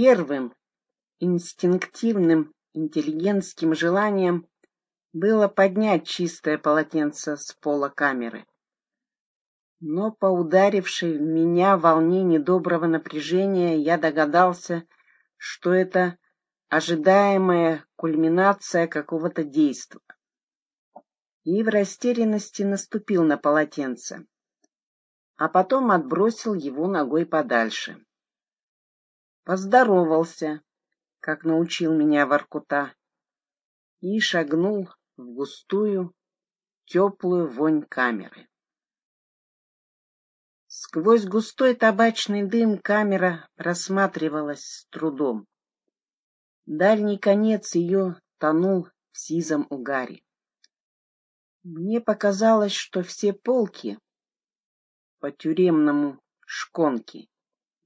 Первым инстинктивным интеллигентским желанием было поднять чистое полотенце с пола камеры. Но по ударившей в меня волне недоброго напряжения я догадался, что это ожидаемая кульминация какого-то действа. И в растерянности наступил на полотенце, а потом отбросил его ногой подальше. Поздоровался, как научил меня Воркута, и шагнул в густую, теплую вонь камеры. Сквозь густой табачный дым камера просматривалась с трудом. Дальний конец ее тонул в сизом угаре. Мне показалось, что все полки по тюремному шконке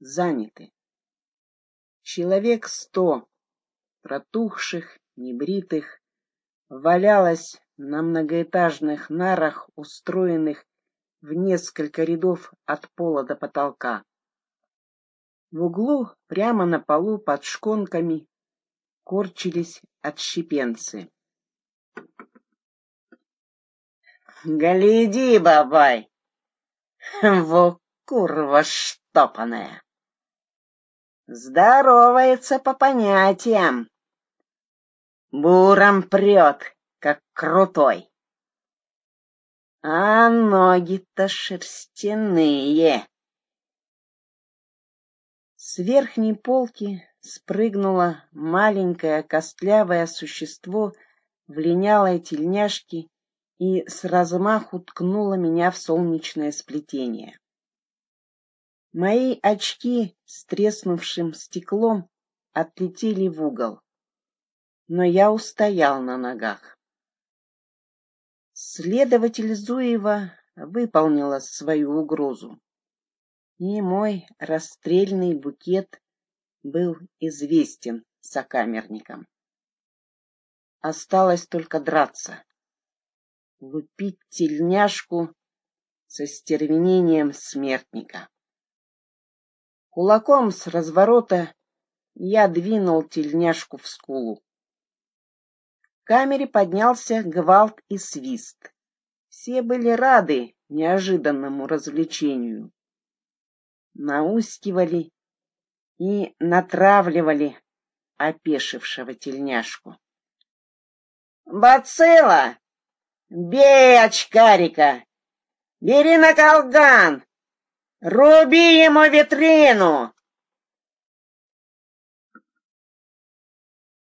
заняты. Человек сто протухших, небритых, валялось на многоэтажных нарах, устроенных в несколько рядов от пола до потолка. В углу, прямо на полу под шконками, корчились отщепенцы. «Гляди, бабай! Во курва штопаная!» Здоровается по понятиям. Буром прет, как крутой. А ноги-то шерстяные. С верхней полки спрыгнуло маленькое костлявое существо в линялой тельняшке и с размаху ткнуло меня в солнечное сплетение. Мои очки с треснувшим стеклом отлетели в угол, но я устоял на ногах. Следователь Зуева выполнила свою угрозу, и мой расстрельный букет был известен сокамерникам. Осталось только драться, лупить тельняшку со стервенением смертника. Кулаком с разворота я двинул тельняшку в скулу. В камере поднялся гвалт и свист. Все были рады неожиданному развлечению. Наускивали и натравливали опешившего тельняшку. «Бацилла! Бей очкарика! Бери на колган! Руби ему витрину!